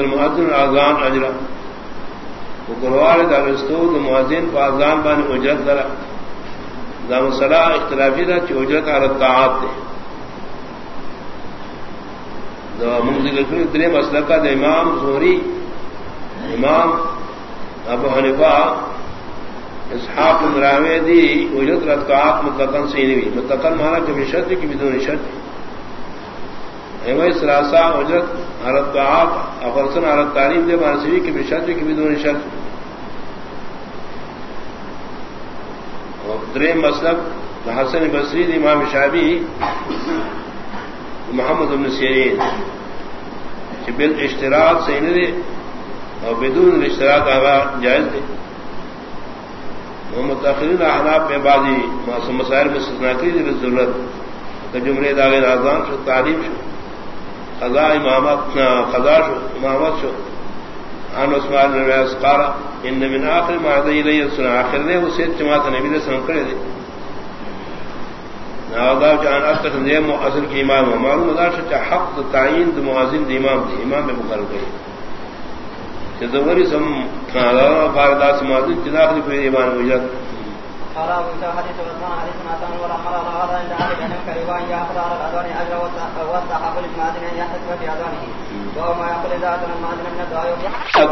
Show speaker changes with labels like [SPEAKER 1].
[SPEAKER 1] المحدن آزان اجرا. گروار دارستو مہذین کو آزان بان اجرت درا دام صلاح اختلافی دا چی اجرت عرطاعات دے. دا منذکر کرنے اتنے مسئلہ کا دا امام زہری، امام ابو حنفا اسحاق مراوے دی اجرت رتقاعات متقن سینوی متقن مانا کبھی شرط کی بدون شرط سراسا اجرت حرت کا آپ افرسن حرت تعلیم دے مانسوی کی بھی شرط کی بھی دونوں شرط دریم مسلب حسن بصری امام شابی محمد ابن سیرین۔ بل اشتراک سے دے اور بدون اشتراک آگا جائز دے۔ محمد تاخیر احناب میں بازی مسائل میں سسنا کی ضرورت۔ جملے داغے رازان شو تعلیم شو خزا امامت خزا شو امامت شو ان عثمان نے اس قال ان من اخر ما ذی لی سنا اخر نے اسے جماعت نبی نے سن کرے دے ناغا جان اصل نے مو اصل کی امام معلوم دا کہ حق تعین د مؤذن د امام دی امام میں مقرر گئے کہ زوری سم کھانا فاردا سماج جناب نے ایمان وجد قال ابو سعيد حديث عثمان حديث ناتان ولا مرض هذا عند اهل العلم كروايه ياخذ على الاذان اجر وصحاب المعادن ان يحتسب في اذانه وهو ما يقول اذا اذن المعادن من الدعاء